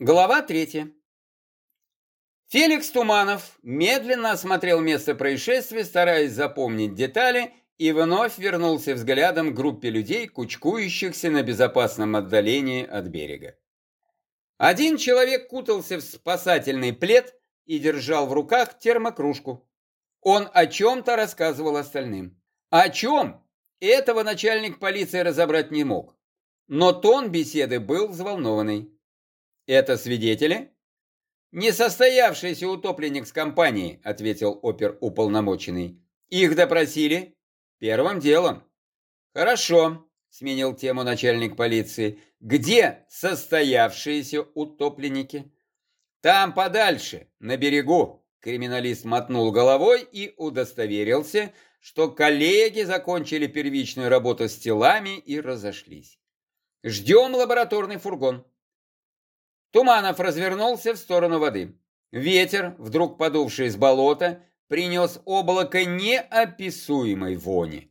Глава третья. Феликс Туманов медленно осмотрел место происшествия, стараясь запомнить детали, и вновь вернулся взглядом к группе людей, кучкующихся на безопасном отдалении от берега. Один человек кутался в спасательный плед и держал в руках термокружку. Он о чем-то рассказывал остальным. О чем? Этого начальник полиции разобрать не мог. Но тон беседы был взволнованный. Это свидетели? Несостоявшийся утопленник с компании, ответил оперуполномоченный. Их допросили? Первым делом. Хорошо, сменил тему начальник полиции. Где состоявшиеся утопленники? Там подальше, на берегу. Криминалист мотнул головой и удостоверился, что коллеги закончили первичную работу с телами и разошлись. Ждем лабораторный фургон. Туманов развернулся в сторону воды. Ветер, вдруг подувший из болота, принес облако неописуемой вони.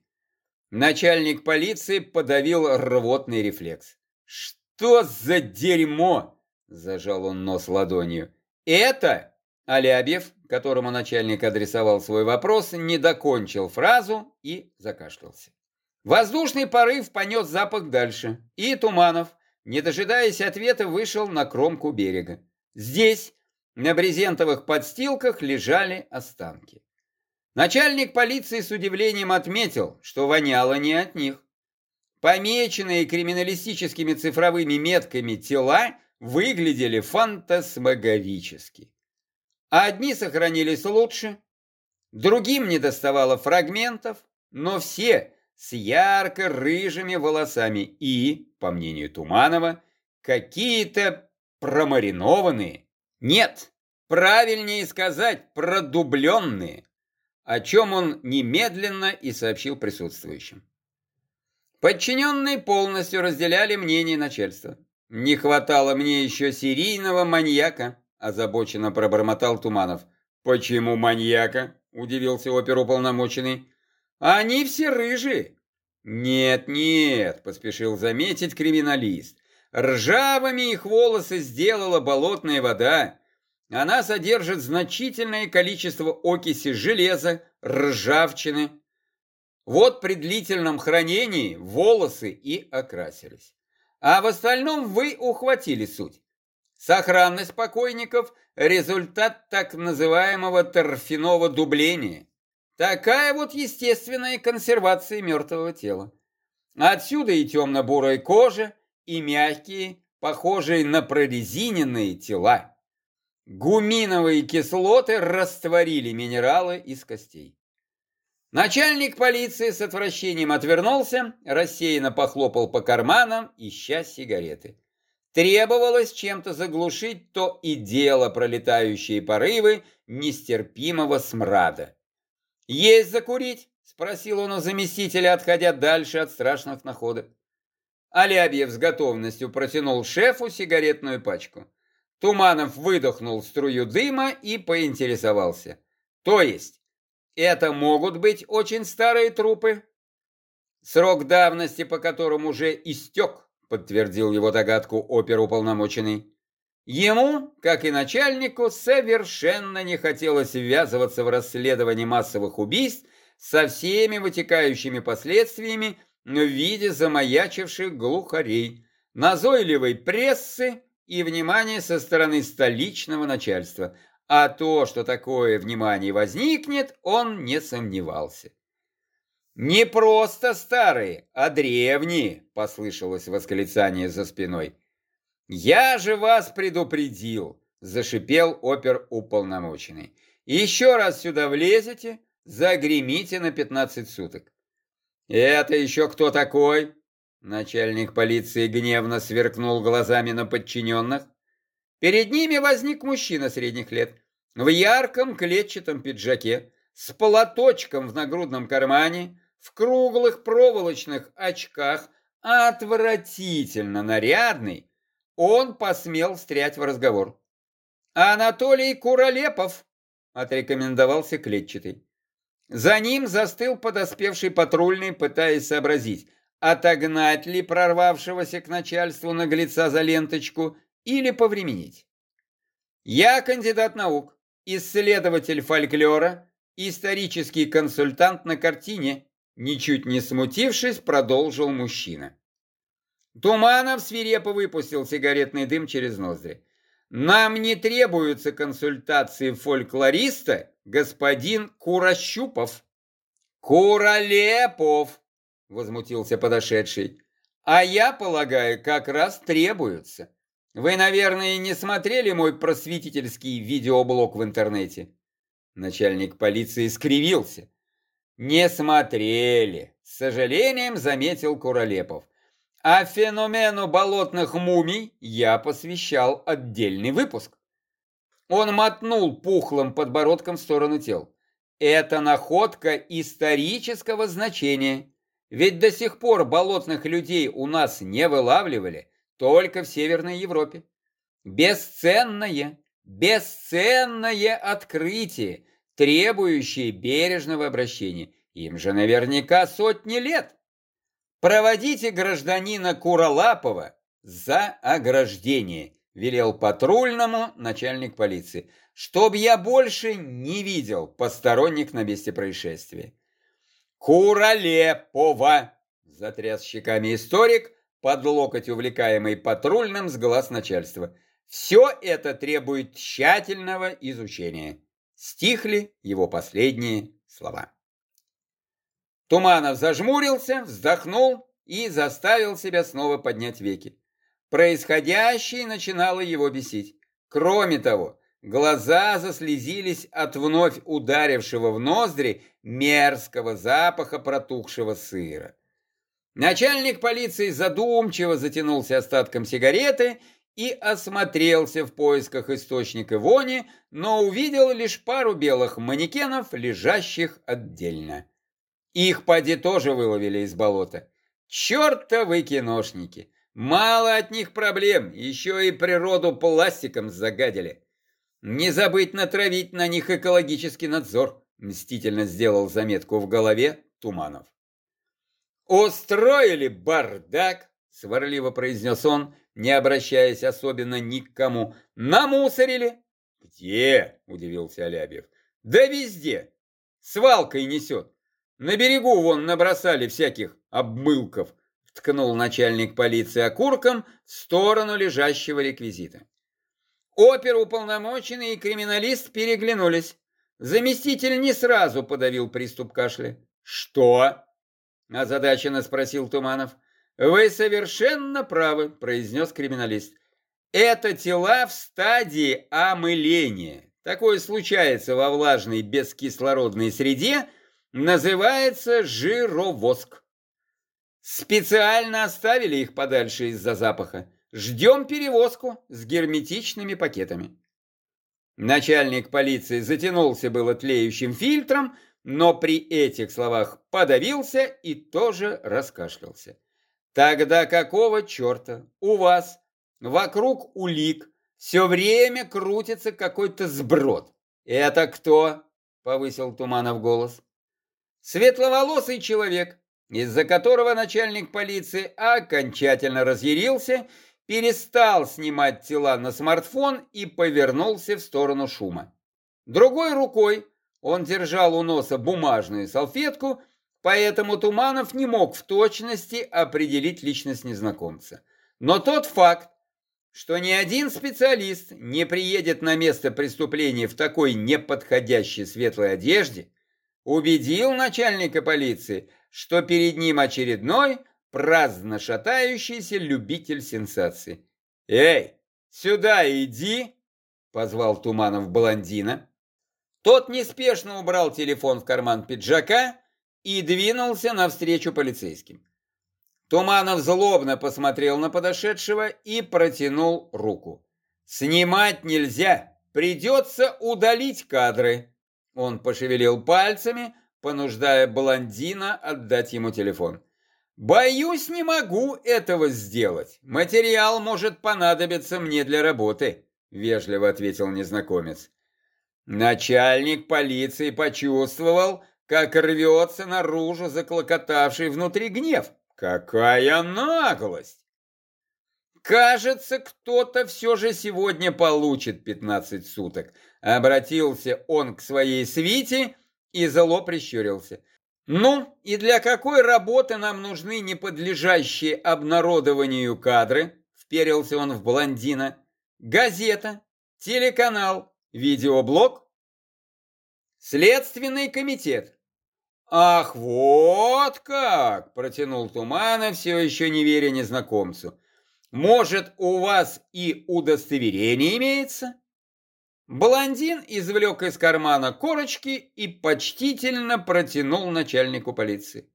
Начальник полиции подавил рвотный рефлекс. «Что за дерьмо?» – зажал он нос ладонью. «Это?» – Алябьев, которому начальник адресовал свой вопрос, не докончил фразу и закашлялся. Воздушный порыв понес запах дальше, и Туманов, не дожидаясь ответа, вышел на кромку берега. Здесь, на брезентовых подстилках, лежали останки. Начальник полиции с удивлением отметил, что воняло не от них. Помеченные криминалистическими цифровыми метками тела выглядели фантасмагорически. Одни сохранились лучше, другим не доставало фрагментов, но все с ярко-рыжими волосами и, по мнению Туманова, какие-то промаринованные. Нет, правильнее сказать, продубленные, о чем он немедленно и сообщил присутствующим. Подчиненные полностью разделяли мнение начальства. «Не хватало мне еще серийного маньяка», – озабоченно пробормотал Туманов. «Почему маньяка?» – удивился оперуполномоченный. Они все рыжие. Нет, нет, поспешил заметить криминалист. Ржавыми их волосы сделала болотная вода. Она содержит значительное количество окиси железа, ржавчины. Вот при длительном хранении волосы и окрасились. А в остальном вы ухватили суть. Сохранность покойников – результат так называемого торфяного дубления. Такая вот естественная консервация мертвого тела. Отсюда и темно-бурая кожа, и мягкие, похожие на прорезиненные тела. Гуминовые кислоты растворили минералы из костей. Начальник полиции с отвращением отвернулся, рассеянно похлопал по карманам, ища сигареты. Требовалось чем-то заглушить то и дело пролетающие порывы нестерпимого смрада. «Есть закурить?» – спросил он у заместителя, отходя дальше от страшных находок. Алябьев с готовностью протянул шефу сигаретную пачку. Туманов выдохнул струю дыма и поинтересовался. «То есть, это могут быть очень старые трупы?» «Срок давности, по которому уже истек», подтвердил его догадку оперуполномоченный. Ему, как и начальнику, совершенно не хотелось ввязываться в расследование массовых убийств со всеми вытекающими последствиями в виде замаячивших глухарей, назойливой прессы и внимания со стороны столичного начальства. А то, что такое внимание возникнет, он не сомневался. «Не просто старые, а древние!» – послышалось восклицание за спиной. «Я же вас предупредил!» – зашипел опер-уполномоченный. «Еще раз сюда влезете, загремите на 15 суток». «Это еще кто такой?» Начальник полиции гневно сверкнул глазами на подчиненных. Перед ними возник мужчина средних лет, в ярком клетчатом пиджаке, с платочком в нагрудном кармане, в круглых проволочных очках, отвратительно нарядный, он посмел встрять в разговор. «Анатолий Куролепов!» – отрекомендовался клетчатый. За ним застыл подоспевший патрульный, пытаясь сообразить, отогнать ли прорвавшегося к начальству наглеца за ленточку или повременить. Я кандидат наук, исследователь фольклора, исторический консультант на картине, ничуть не смутившись, продолжил мужчина. Туманов свирепо выпустил сигаретный дым через ноздри. Нам не требуются консультации фольклориста, господин Курощупов. Куролепов, возмутился подошедший. А я полагаю, как раз требуются. Вы, наверное, не смотрели мой просветительский видеоблог в интернете? Начальник полиции скривился. Не смотрели, с сожалением заметил Куролепов. А феномену болотных мумий я посвящал отдельный выпуск. Он мотнул пухлым подбородком в сторону тел. Это находка исторического значения. Ведь до сих пор болотных людей у нас не вылавливали, только в Северной Европе. Бесценное, бесценное открытие, требующее бережного обращения. Им же наверняка сотни лет. «Проводите гражданина Куролапова за ограждение», велел патрульному начальник полиции, «чтоб я больше не видел посторонних на месте происшествия». «Куролепова!» затряс щеками историк, под локоть увлекаемый патрульным с глаз начальства. «Все это требует тщательного изучения». Стихли его последние слова. Туманов зажмурился, вздохнул и заставил себя снова поднять веки. Происходящее начинало его бесить. Кроме того, глаза заслезились от вновь ударившего в ноздри мерзкого запаха протухшего сыра. Начальник полиции задумчиво затянулся остатком сигареты и осмотрелся в поисках источника вони, но увидел лишь пару белых манекенов, лежащих отдельно. Их поди тоже выловили из болота. Чертовы киношники! Мало от них проблем, еще и природу пластиком загадили. Не забыть натравить на них экологический надзор, мстительно сделал заметку в голове Туманов. «Устроили бардак!» — сварливо произнес он, не обращаясь особенно ни к кому. «Намусорили!» «Где?» — удивился Алябьев. «Да везде! Свалкой несет. На берегу вон набросали всяких обмылков, ткнул начальник полиции окурком в сторону лежащего реквизита. Оперуполномоченный и криминалист переглянулись. Заместитель не сразу подавил приступ кашля. «Что?» – озадаченно спросил Туманов. «Вы совершенно правы», – произнес криминалист. «Это тела в стадии омыления. Такое случается во влажной бескислородной среде, Называется жировоск. Специально оставили их подальше из-за запаха. Ждем перевозку с герметичными пакетами. Начальник полиции затянулся было тлеющим фильтром, но при этих словах подавился и тоже раскашлялся. Тогда какого черта у вас вокруг улик все время крутится какой-то сброд? Это кто? Повысил Туманов голос. Светловолосый человек, из-за которого начальник полиции окончательно разъярился, перестал снимать тела на смартфон и повернулся в сторону шума. Другой рукой он держал у носа бумажную салфетку, поэтому Туманов не мог в точности определить личность незнакомца. Но тот факт, что ни один специалист не приедет на место преступления в такой неподходящей светлой одежде, убедил начальника полиции, что перед ним очередной праздно шатающийся любитель сенсаций. «Эй, сюда иди!» — позвал Туманов блондина. Тот неспешно убрал телефон в карман пиджака и двинулся навстречу полицейским. Туманов злобно посмотрел на подошедшего и протянул руку. «Снимать нельзя, придется удалить кадры», он пошевелил пальцами, понуждая блондина отдать ему телефон. «Боюсь, не могу этого сделать. Материал может понадобиться мне для работы», — вежливо ответил незнакомец. Начальник полиции почувствовал, как рвется наружу заклокотавший внутри гнев. «Какая наглость!» Кажется, кто-то все же сегодня получит 15 суток. Обратился он к своей свите и зло прищурился. Ну, и для какой работы нам нужны неподлежащие обнародованию кадры? Вперился он в блондина. Газета, телеканал, видеоблог? Следственный комитет. Ах, вот как! Протянул Туманов, все еще не веря незнакомцу. Может, у вас и удостоверение имеется? Блондин извлек из кармана корочки и почтительно протянул начальнику полиции.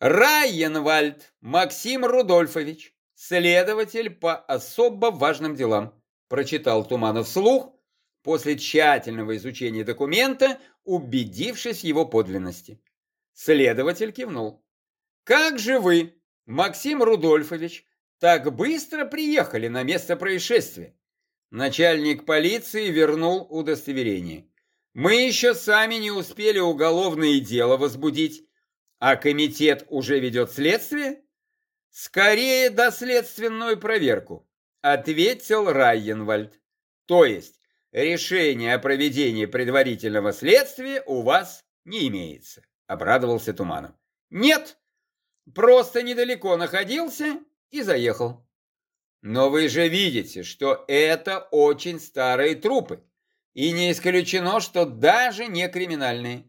Райенвальд Максим Рудольфович, следователь по особо важным делам, прочитал Туманов вслух, после тщательного изучения документа, убедившись в его подлинности. Следователь кивнул. «Как же вы, Максим Рудольфович, так быстро приехали на место происшествия?» Начальник полиции вернул удостоверение. Мы еще сами не успели уголовное дело возбудить, а комитет уже ведет следствие? Скорее доследственную проверку, ответил Райенвальд. То есть решение о проведении предварительного следствия у вас не имеется, обрадовался Туманов. Нет, просто недалеко находился и заехал. Но вы же видите, что это очень старые трупы. И не исключено, что даже не криминальные.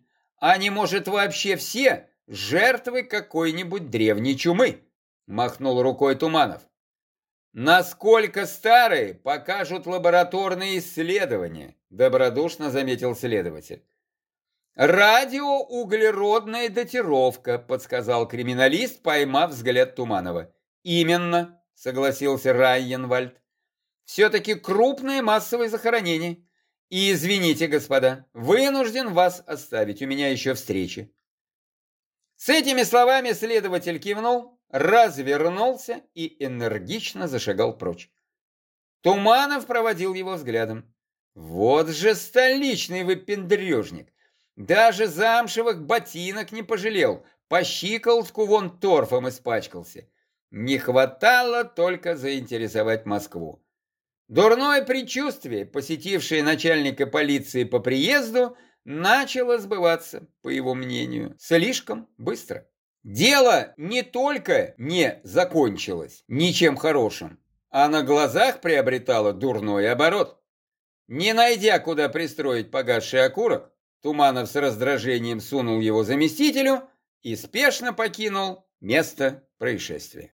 Не может вообще все жертвы какой-нибудь древней чумы, махнул рукой Туманов. Насколько старые, покажут лабораторные исследования, добродушно заметил следователь. Радиоуглеродная датировка, подсказал криминалист, поймав взгляд Туманова. Именно, согласился Райенвальд. Все-таки крупное массовое захоронение. И извините, господа, вынужден вас оставить, у меня еще встречи. С этими словами следователь кивнул, развернулся и энергично зашагал прочь. Туманов проводил его взглядом. Вот же столичный выпендрежник. Даже замшевых ботинок не пожалел, по щиколотку вон торфом испачкался. Не хватало только заинтересовать Москву. Дурное предчувствие, посетившее начальника полиции по приезду, начало сбываться, по его мнению, слишком быстро. Дело не только не закончилось ничем хорошим, а на глазах приобретало дурной оборот. Не найдя, куда пристроить погасший окурок, Туманов с раздражением сунул его заместителю и спешно покинул место происшествия.